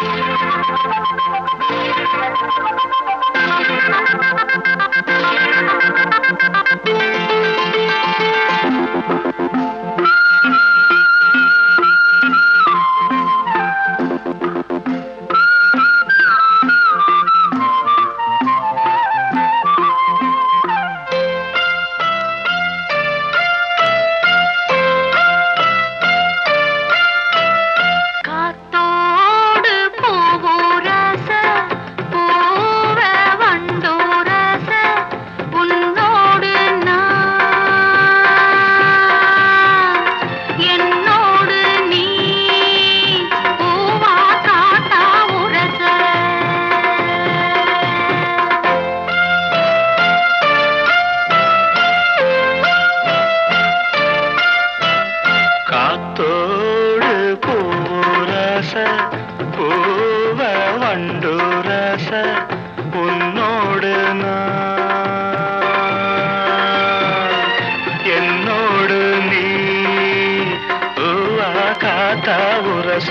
Thank you. காத்தோடு பூரச பூவ வண்டுரச உன்னோடு என்னோடு நீ காத்தா உரச.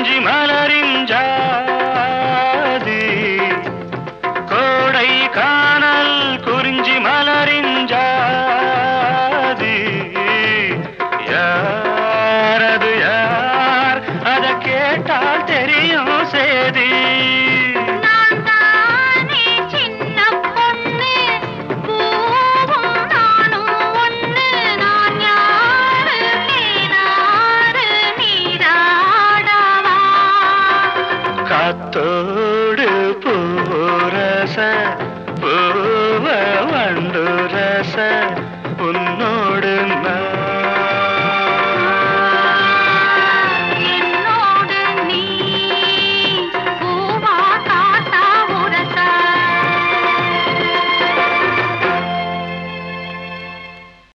गंजी मा